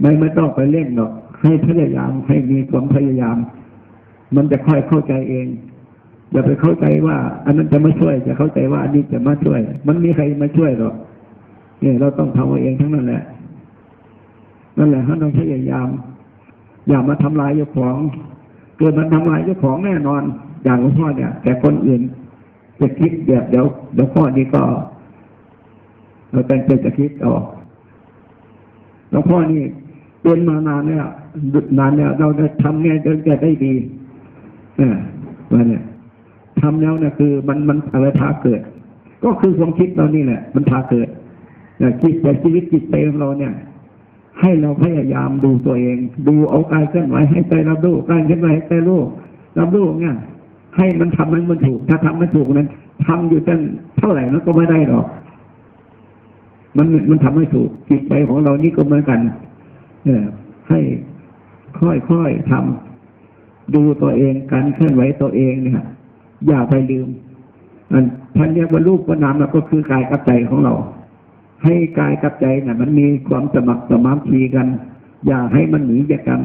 ไม่ไม่ต้องไปเล่นหรอก ให้พยายามให้มีความพยายาม มันจะค่อยเข้าใจเอง อย่าไปเข้าใจว่า อันนั้นจะมาช่วย จะเข้าใจว่าอันนี้จะมาช่วย มันมีใครมาช่วยหรอกเนี่ยเราต้องทำเอาเองทั้งนั้นแหละนั่นแหละเราต้องพยายาม อย่ามาทำลายเจ้าของ เกิดมันทำลายเจ้าของแน่นอน อย่างหลวงพ่อเนี่ย แต่คนอื่นจะคิดแบบเดี๋ยวเดี๋ยวพ่อนี่ก็เราแต่งใจจะคิดออกหลวงพ่อนี่ เป็นมานานแล้วหยุดนานแล้วเราจะทำไงจนจะได้ดีเนี่ยว่าเนี่ยทำแล้วเนี่ยคือมันมันอะไรพาเกิด ก็คือความคิดเรานี่แหละ มันพาเกิดจิตแต่ชีวิตจิตใจของเราเนี่ย ให้เราพยายามดูตัวเอง ดูเอากายเคลื่อนไหวให้ใจรับรู้กายเคลื่อนไหวให้ใจรู้รับรู้เนี่ยให้มันทำมันมันถูก ถ้าทำมันถูกนั้นทำอยู่จนเท่าไหร่นั้นก็ไม่ได้หรอก มันมันทำให้ถูกจิตใจของเรานี่ก็เหมือนกัน ให้ค่อยๆทำดูตัวเองการเคลื่อนไหวตัวเองเนี่ยอย่าไปลืมอันท่านเรียกว่ารูปว่านามก็คือกายกับใจของเรา ให้กายกับใจเนี่ยมันมีความสมัครสมานทีกัน อย่าให้มันหนีจากกัน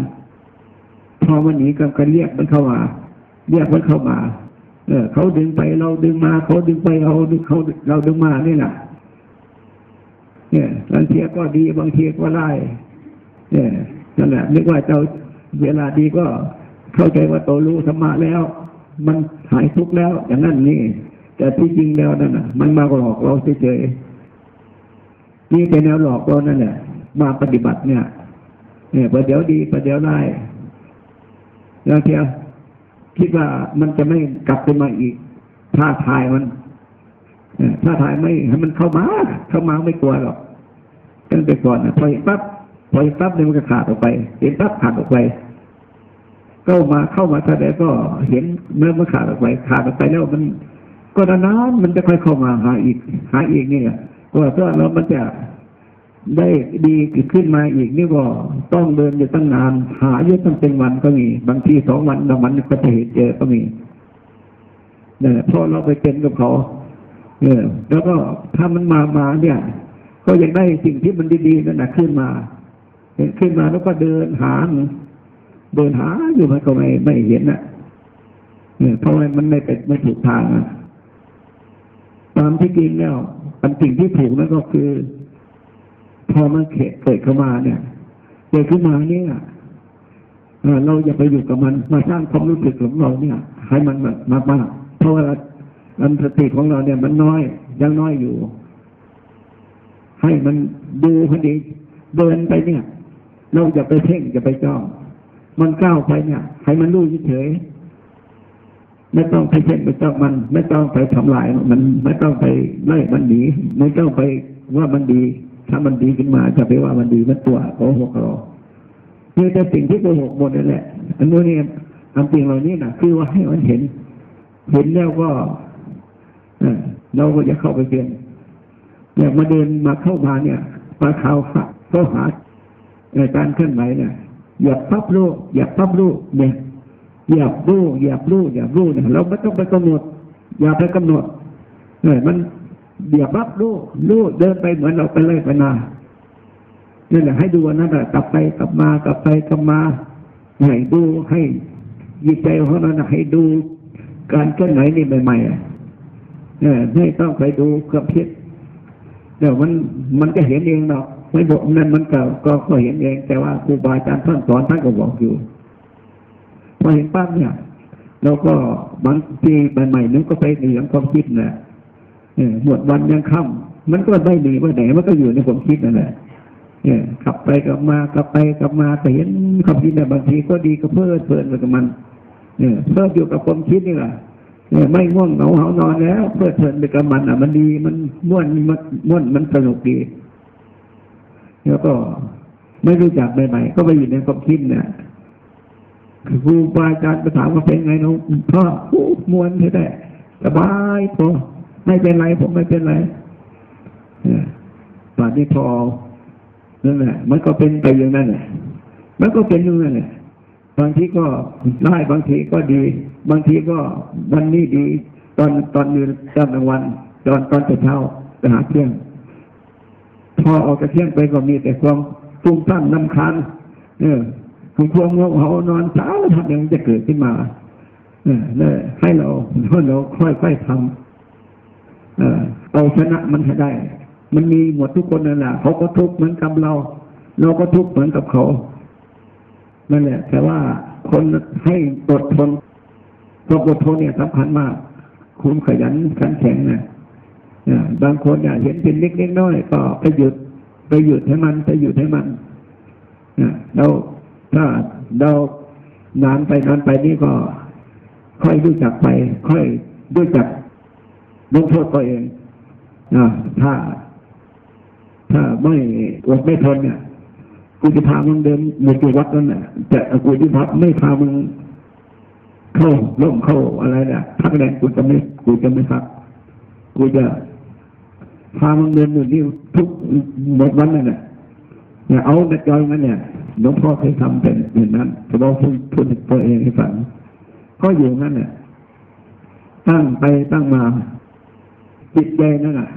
พอมันหนีกันก็เรียกมันเข้ามา เรียกมันเข้ามา เออเขาดึงไปเราดึงมา เขาดึงไปเราดึงเขาเราดึงมานี่แหละเนี่ยบางทีก็ดีบางทีก็ไล่ นั่นแหละนึกว่าเจ้าเวลาดีก็เข้าใจว่าโตรู้ธรรมะแล้ว มันหายทุกข์แล้ว อย่างนั้นนี่ แต่ที่จริงแล้วนั่นนะมันมาหลอกเราเฉยๆนี่เป็นแนวหลอกเรานั่นแหละมาปฏิบัติเนี่ย เนี่ยประเดี๋ยวดีประเดี๋ยวได้แล้วเทียคิดว่ามันจะไม่กลับขึ้นมาอีกท้าทายมันท้าทายไม่ให้มันเข้ามา เข้ามาไม่กลัวหรอกตั้งแต่ก่อนนะพอเห็นปั๊บ พอเห็นปั๊บเนี่ยมันก็ขาดออกไป เห็นปั๊บขาดออกไปก็มาเข้ามาแสดงก็เห็นเมื่อมันขาดออกไป ขาดออกไปแล้วมัน ก็นานๆมันจะค่อยเข้ามาหาอีก หาอีกเนี่ยว่าถ้าเรามันจะได้ดีขึ้นมาอีกนี่ก็ต้องเดินอยู่ตั้งนาน หาเยอะตั้งเป็นวันก็มี บางทีสองวันบางวันก็จะเห็นเจอก็มีเนี่ยเพราะเราไปเป็นกับเขาเออแล้วก็ถ้ามันมามาเนี่ย ก็ยังได้สิ่งที่มันดีๆนั่นนะขึ้นมา ขึ้นมาแล้วก็เดินหาเดินหาอยู่มันก็ไม่ไม่เห็นนะเนี่ยเพราะว่ามันไม่เป็นไม่ถูกทางอะตามที่จริงแล้วอันสิ่งที่ถูกนั่นก็คือ พอมันเกิดเข้ามาเนี่ยเกิดขึ้นมาเนี่ยเราอย่าไปอยู่กับมันมาสร้างความรู้สึกของเราเนี่ยให้มันมากมากเพราะว่าอันสติของเราเนี่ยมันน้อยยังน้อยอยู่ ให้มันดูพอดีเดินไปเนี่ย เราอย่าไปเพ่งอย่าไปจ้องมันก้าวไปเนี่ยให้มันรู้เฉยไม่ต้องไปเพ่งไปจ้องมัน ไม่ต้องไปทำลายมันไม่ต้องไปไล่มันหนีไม่ต้องไปว่ามันดี ถ้ามันดีขึ้นมาจะไปว่ามันดีมันตัวโกหกเราคือแต่สิ่งที่โกหกหมดนั่นแหละ อันนู้นเนี่ยคำจริงเหล่านี้นะคือว่าให้มันเห็น เห็นแล้วก็เราก็จะเข้าไปเรียนเนี่ยมาเดินมาเข้ามาเนี่ยมาเข้าหาเข้าหา ในการเคลื่อนไหวเนี่ยอย่าพับลูกอย่าพับลูกเนี่ยอย่าลูกอย่าลูกอย่าลูกเนี่ยเราไม่ต้องไปกำหนด อย่าไปกำหนดเออมันอย่าพับลูกลูกเดินไปเหมือนเราไปไล่ไปนานี่แหละให้ดูนนั้นแหละกลับไปกลับมากลับไปกลับมาให้ดูให้ยิตใจของเรานะให้ดูการเคลื่อนไหวนี่ใหม่ๆอะเออไม่ต้องไปดูกับพิษเดี๋ยวมันมันจะเห็นเองหรอก ไม่บอกนั่นมันก็ก็ก็เห็นเอง แต่ว่าครูบาอาจารย์ท่านสอนท่านก็บอกอยู่พอเห็นปั๊บเนี่ยเราก็บางทีใหม่ๆนึกก็ไปเหนือความคิดนะหมดวันยังค่ำมันก็ไม่หนีว่าไหนมันก็อยู่ในความคิดนั่นแหละเนี่ยกลับไปกลับมากลับไปกลับมาแต่เห็นความคิดเนี่ยบางทีก็ดีก็เพลิดเพลินไปกับมันเนี่ยเพลิดอยู่กับความคิดนี่แหละเนี่ยไม่ง่วงเหงาเหานอนแล้วเพลิดเพลินไปกับมันอะ มันดีมันม่วนมันม่วนมันสนุกดี แล้วก็ไม่รู้จักใหม่ๆก็ไปอยู่ในความคิดเนี่ยครูบาอาจารย์ไปถามว่าเป็นไงน้องพ่อโอ้มวนใช่ได้สบายพอไม่เป็นไรผมไม่เป็นไรเนี่ยป่านนี้พอนั่นแหละมันก็เป็นไปอย่างนั้นแหละมันก็เป็นอย่างนั้นแหละบางทีก็ได้บางทีก็ดี บางทีก็วันนี้ดี ตอนตอนยืนตอนกลางวัน ตอนตอนเช้าไปหาเที่ยง พอออกจากเที่ยงไปก็มีแต่ความฟุ้งซ่านลำคาญเออคือความง่วงเหานอนเช้าทำยังจะเกิดขึ้นมา เออเนี่ยให้เราให้เราค่อยๆทำเออเอาชนะมันให้ได้ มันมีหมดทุกคนนั่นแหละเขาก็ทุกข์เหมือนกับเรา เราก็ทุกข์เหมือนกับเขานั่นแหละ แต่ว่าคนให้อดทนความอดทนเนี่ยสำคัญมาก คุณขยันขันแข็งนะเนี่ย บางคนเนี่ยเห็นเป็นเล็กๆน้อยๆก็ไปหยุดไปหยุดให้มันไปหยุดให้มันเราถ้าเรานานไปนานไปนี่ก็ ค่อยรู้จักไป ค่อยรู้จักลงโทษตัวเองอถ้า ถ้าไม่อดไม่ทนเนี่ยกูจะพามึงเดินในตัววัดนั่นแหละแต่กูจะพักไม่พามึงเข้าล่มเข้าอะไรเนี่ยพักแรงกูจะไม่กูจะไม่พัก กูจะ พามึงเดินอยู่นี่ทุกหมดวันนั่นแหละเนี่ยเอาแต่จอยมันเนี่ยหลวงพ่อเคยทำเป็นอย่างนั้นแต่เราพูดพูดตัวเองให้ฟังก็อยู่นั่นเนี่ยตั้งไปตั้งมาจิตใจนั่นแหละ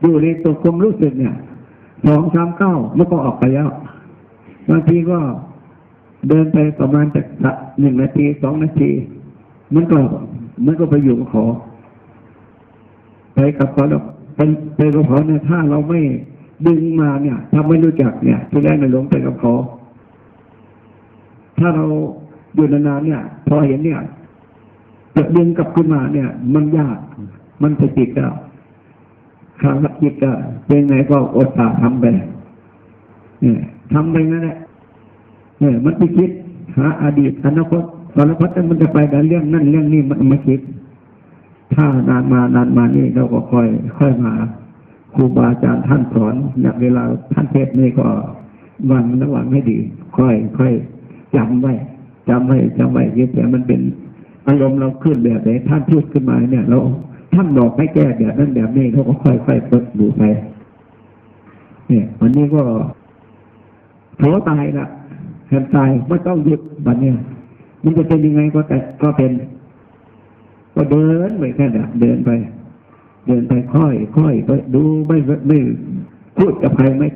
อยู่ในตัวความรู้สึกเนี่ยสองสามเก้ามันก็ออกไปแล้วบางทีก็เดินไปประมาณจากหนึ่งนาทีสองนาที มันก็มันก็ไปอยู่กับขาไปกับเขาแล้ว ไปไปกับเขาเนี่ยถ้าเราไม่ดึงมาเนี่ยถ้าไม่รู้จักเนี่ยที่แรกในหลงไปกับเขาถ้าเราอยู่นานๆเนี่ย พอเห็นเนี่ยจะดึงกลับขึ้นมาเนี่ย มันยาก มันจะจิตก็ข้างรับจิตก็เป็นไงก็อดตาทำไปเนี่ยทำไปนั่นแหละเนี่ยมันไปคิดหาอดีตอนาคตอนาคตมันจะไปแต่เรื่องนั่นเรื่องนี้มันมาคิด ถ้านานมานานมานี่เราก็ค่อย ค่อยมาครูบาอาจารย์ท่านสอนเนี่ยเวลาท่านเทศนี่ก็วางระวังให้ดี ค่อยค่อยจำไว้จำไว้จำไว้ยอะแต่มันเป็นอารมณ์เราขึ้นแบบไหนท่านพูดขึ้นมาเนี่ย เราท่านบอกให้แก้แบบนั้นแบบนี้เราก็ค่อยค่อยเปิดดูไปเนี่ย วันนี้ก็โถตายละแทนตายไม่ต้องหยุดบัดเนี่ยมันจะเป็นยังไงก็แต่ก็เป็น ก็เดินไปแค่นั้นเดินไป เดินไปค่อยค่อยไปดูไม่ไม่พูดกับใครไม่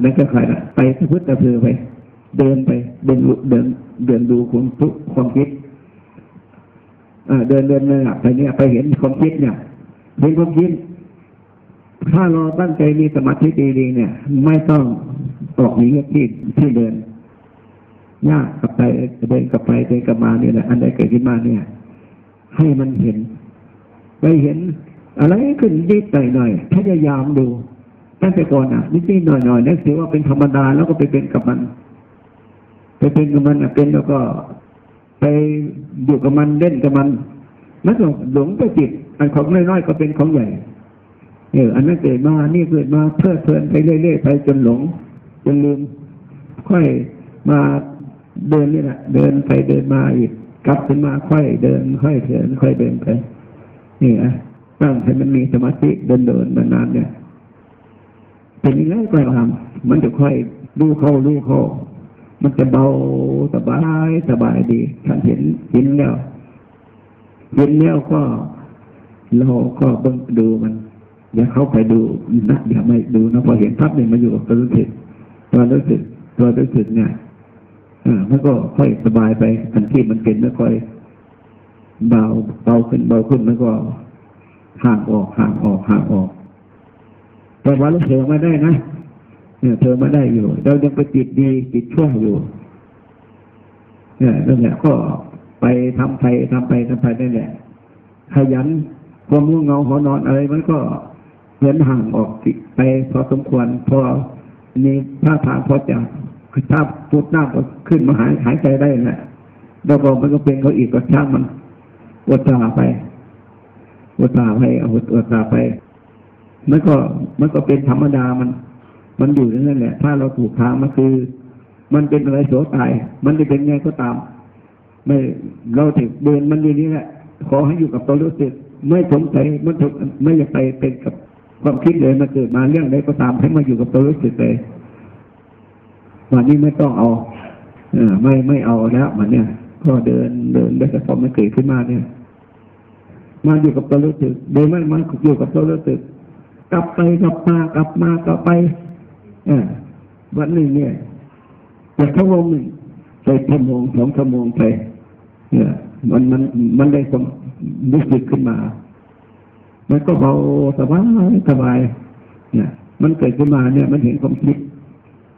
ไม่กับใครละไปพุทธะเพือไป เดินไป เดินเดินเดินดูความทุกความคิดเดินเดินเลยอะไปเนี่ยไปเห็นความคิดเนี่ยเห็นความคิดถ้าเราตั้งใจมีสมาธิดีๆเนี่ย ไม่ต้องออกหนีที่ที่เดินยากกับไปเดินกับไปเดินกับมาเนี่ยแหละอันใดเกิดขึ้นมาเนี่ย ให้มันเห็น ไปเห็น อะไรขึ้นนิดหน่อยหน่อยพยายามดูตั้งแต่ก่อนอะนิดนิดหน่อยหน่อยนั่นถือว่าเป็นธรรมดาแล้วก็ไปเป็นกับมันไปเป็นกับมันอะเป็นแล้วก็ไปอยู่กับมันเล่นกับมันนั่นก็หลงไปจิตอันของน้อยๆก็เป็นของใหญ่เอออันนั้นเกิดมานี่เกิดมาเพลิดเพลินไปเรื่อยๆไปจนหลงจนลืมค่อยมาเดินนี่แหละเดินไปเดินมาอีก กลับขึ้นมาค่อยเดิน ค่อยเดิน ค่อยเดินไปนี่อะตั้งให้มันมีสมาธิเดินเดินมานานเนี่ยเป็นยังไงก็ตามมันจะค่อยดูเข้าดูเข้ามันจะเบาสบายสบายดีท่านเห็นเห็นแล้วเห็นแล้วก็เราก็เบิ่งดูมันอย่าเข้าไปดูนะอย่าไม่ดูนะพอเห็นภาพนี่มาอยู่กับตัวรู้สึกตัวรู้สึกตัวรู้สึกเนี่ย อ่ามันก็ค่อยสบายไปทันที่มันเป็นแล้วค่อยเบาเบาขึ้นเบาขึ้นมันก็ห่างออกห่างออกห่างออก แต่ว่าเราเถอมาได้นะเนี่ยเธอมาได้อยู่ เรายังไปจิตดีจิตชั่วอยู่ เนี่ยนั่นแหละก็ไปทำไปทำไปทำไปนั่นแหละขยันความง่วงเงาหอนอนอะไรมันก็เหินห่างออกไปพอสมควร พอมีท่าทางพอจะ ถ้าพุดหน้าก็ขึ้นมาหายหายใจได้แหละแล้วก็มันก็เป็นเขาอีกก็ช่างมันอดตาไปอดตาไปอดอดตาไป มันก็มันก็เป็นธรรมดามัน มันอยู่นั่นแหละ ถ้าเราถูกทางมันคือ มันเป็นอะไรโสตาย มันจะเป็นไงก็ตาม ไม่เราถึงเดินมันอยู่นี่แหละขอให้อยู่กับตัวรู้สึกไม่สนใจมันถูกไม่อยากไปเป็นกับความคิดเลยมันเกิดมาเรื่องใดก็ตามให้มาอยู่กับตัวรู้สึกเลย วันนี้ไม่ต้องเอาเออไม่ไม่เอาแล้วมันเนี่ย ก็เดินเดินได้แต่พอมันเกิดขึ้นมาเนี่ยมาอยู่กับตัวรู้สึกโดยไม่มันอยู่กับตัวรู้สึก กลับไปกลับมากลับมากลับไปเออวันหนึ่งเนี่ยจากชั่วโมงหนึ่งไปชั่วโมงสองชั่วโมงไปเนี่ยมันมันมันได้ความรู้สึกขึ้นมา มันก็เบาสบายสบาย เนี่ย มันเกิดขึ้นมาเนี่ย มันเห็นความคิด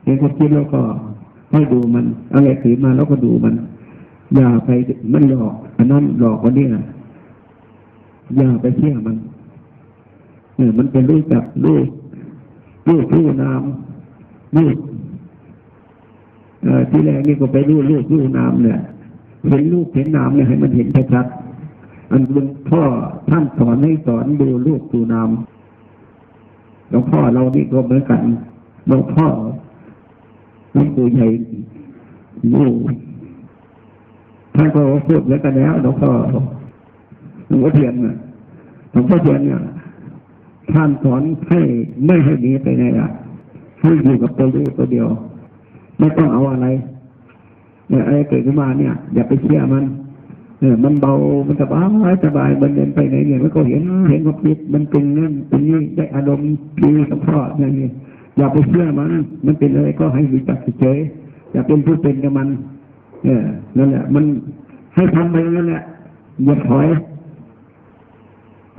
เห็นความคิดแล้วก็ให้ดูมันอะไรถือมาแล้วก็ดูมัน อย่าไปมันหลอกอันนั้นหลอกคนนี้นะอย่าไปเชื่อมันเนี่ยมันเป็นรูปแบบรูปรูปรูปนามรูปที่แรกนี่ก็ไปรูปรูปรูปนามเนี่ยเห็นรูปเห็นนามเนี่ยให้มันเห็นชัดๆอันหลวงพ่อท่านสอนให้สอนดูรูปดูนามหลวงพ่อเรานี่ก็เหมือนกันหลวงพ่อ วงปู่ใหญ่ดูท่านก็พูดแล้วกันแล้วหลวงพ่อหลวงพ่อเทียนเนี่ยหลวงพ่อเทียนเนี่ยท่านสอนให้ไม่ให้หนีไปไหนอะให้อยู่กับตัวรู้ตัวเดียว ไม่ต้องเอาอะไรเนี่ยอะไรเกิดขึ้นมาเนี่ย อย่าไปเชื่อมันเนี่ยมันเบา มันสบายสบาย มันเดินไปไหนเนี่ยมันก็เห็น เห็นความคิดมันเป็นนั่นเป็นนี่ได้อารมณ์ดีสัมผัสอย่างนี้ อย่าไปเชื่อมันมันเป็นอะไรก็ให้รู้จักเฉยอย่าเป็นผู้เป็นกับมันเนี่ยนั่นแหละ มันให้ทำไปนั่นแหละอย่าถอย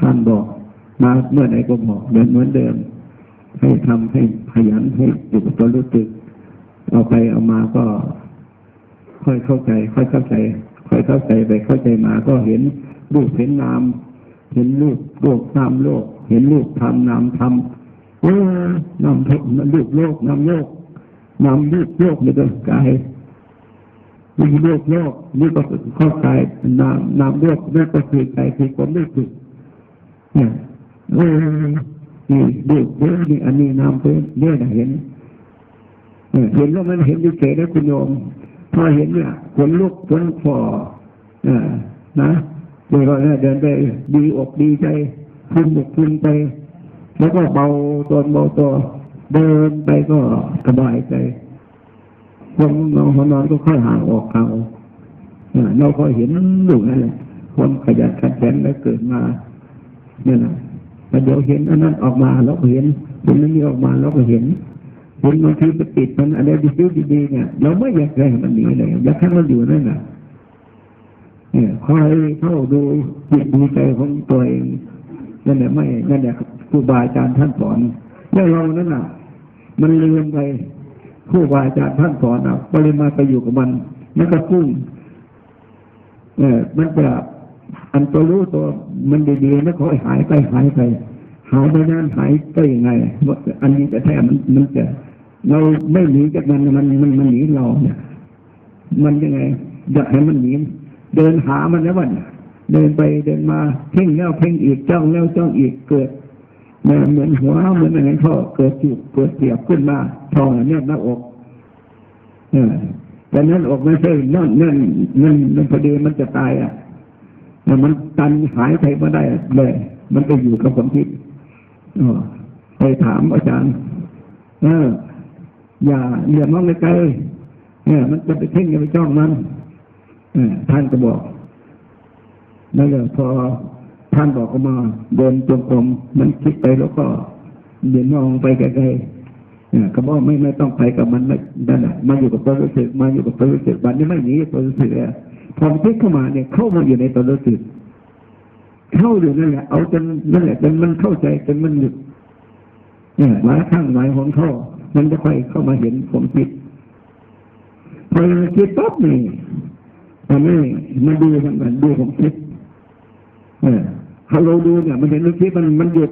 ท่านบอก มาเมื่อไหร่ก็บอกเดินเหมือนเดิม ให้ทำให้ขยันให้อยู่กับตัวรู้สึก เอาไปเอามาก็ ค่อยเข้าใจ ค่อยเข้าใจ ค่อยเข้าใจไปเข้าใจมาก็เห็นรูปเห็นนาม เห็นรูปโลกนามโลก เห็นรูปธรรมนามธรรม เออนามทุกรูปโลกนามโลกนามรูปโลกนี่ก็กายมีโลกโลกนี่ก็เข้ากายนามนามโลกนี่ก็คือกายคือความรู้สึกเนี่ยเออนี่รูปเยอะนี่อันนี้นามเพื่อนเนี่ยนะเห็นเห็นแล้วมันเห็นดีเฉยแล้คุณโยมพอเห็นเนี่ยขนลุกขนฝ่อเอนะเดินไปเดินไปดีอกดีใจพึงบกพึงไป แล้วก็เบาตนเบาตัวเดินไปก็สบายใจคนนอนหัวนอนก็ค่อยห่างออกเอาเนี่ยเราก็เห็นดูนั่นแหละคนขยันขันแข็งแล้วเกิดมาเนี่ยนะแต่เดี๋ยวเห็นอันนั้นออกมาเราก็เห็นเห็นนี้ออกมาเราก็เห็นเห็นบางทีไปติดมันอะไรดีๆดีๆเนี่ย เราไม่อยากให้มันหนีเลยอยากให้มันอยู่นั่นแหละเนี่ยคอยเข้าดูจิตดูใจของตัวเองนั่นแหละไม่นั่นแหละ ครูบาอาจารย์ท่านสอนแล้วเรานั่นน่ะ มันลืมไปครูบาอาจารย์ท่านสอนอะปริมาไปอยู่กับมันมันก็พุ่งเออมันจะอันตัวรู้ตัวมันดีๆแล้วค่อยหายไปหายไปหายไปนานหายไปยังไงว่าอันนี้จะแท้มันมันจะเราไม่หนีจากมันมันมันมันหนีเราเนี่ยมันยังไงอยากให้มันหนีเดินหามันแล้ววันเดินไปเดินมาเพ่งแล้วเพ่งอีกจ้องแล้วจ้องอีกเกิด เหมือนหัวเหมือนอะไรท่อเกิดจุกเกิดเสียบขึ้นมาท่อเนี่ยหน้าอกเออแต่นั้นอกไม่ใช่นั่นนั่นนั่นมันพอดีมันจะตายอะแต่มันตันหายไปไม่ได้เลย มันไปอยู่กับความคิดออไปถามอาจารย์ เออ อย่าอย่ามองไกลๆเนี่ยมันจะไปเพ่งอย่าไปจ้องมันเออท่านก็บอกนั่นแหละพอ ท่านบอกออกมาเดินจงกรมมันคิดไปแล้วก็เดี๋ยวมองไปไกลๆก็บอกไม่ไม่ต้องไปกับมันไม่นั่นแหละมาอยู่กับตัวรู้สึกมาอยู่กับตัวรู้สึกวันนี้ไม่หนีตัวรู้สึกอะพอคิดเข้ามาเนี่ยเข้ามาอยู่ในตัวรู้สึกเข้าอยู่นั่นแหละเอาจนนั่นแหละจนมันเข้าใจจนมันหยุดเนี่ยหมายข้างหมายของเข้ามันจะค่อยเข้ามาเห็นผมคิดพอมันคิดปั๊บนี่ตอนนี้มันดูมันมันดูผมคิดเออพอเราดูเนี่ยมันเห็นเราคิดมันมันหยุด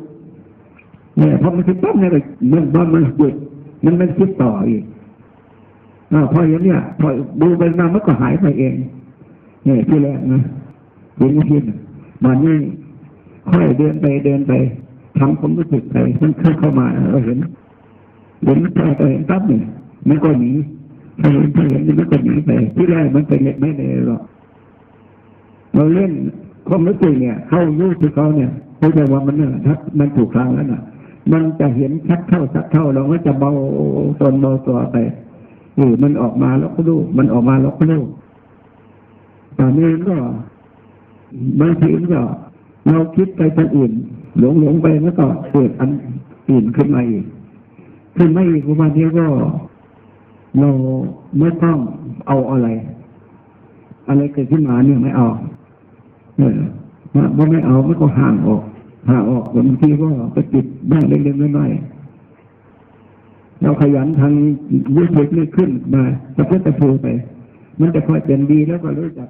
เนี่ยพอมันคิดปั๊บเนี่ยมันมันมันหยุดมันไม่คิดต่ออีกอพออย่างเนี้ยพอดูไปมานมันก็หายไปเองเนี่ยที่แรกนะเห็นคิดมันนี่ค่อยเดินไปเดินไปทำความรู้สึกไปมันเข้าเข้ามาเราเห็นเห็นพอไปเห็นปั๊บเนี่ยมันก็หนีพอเห็นพอเห็นมันก็หนีไปที่แรกมันเป็นเล็กไม่เลยหรอกเราเล่น ความรู้สึกเนี่ยเข้ารู้สึกเขาเนี่ยเข้าใจว่ามันเนี่ยถ้ามันถูกทางแล้วน่ะ มันจะเห็นชัดเข้าชัดเข้าเราก็จะเบาตนเบาตัวไปเออมันออกมาแล้วก็รู้มันออกมาแล้วก็รู้ตอนนี้ก็บางทีก็เราคิดไปทางอื่น หลงหลงไปแล้วก็เกิดอันอื่นขึ้นมาอีกขึ้นมาอีกวันนี้ก็เราไม่ต้องเอาอะไร อะไรเกิดขึ้นมาเนี่ยไม่เอา เออว่าไม่เอามันก็ห่างออก ห่างออกบางทีก็ไปติดบ้างเล็กๆน้อยๆเราขยันทางยุทธนี่ขึ้นมาตะเพื่อจะพูไป มันจะค่อยเป็นดีแล้วก็รู้จัก